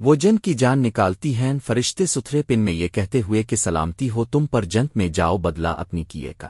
وہ جن کی جان نکالتی ہیں، فرشتے ستھرے پن میں یہ کہتے ہوئے کہ سلامتی ہو تم پر جنت میں جاؤ، بدلہ اپنی کیے کا۔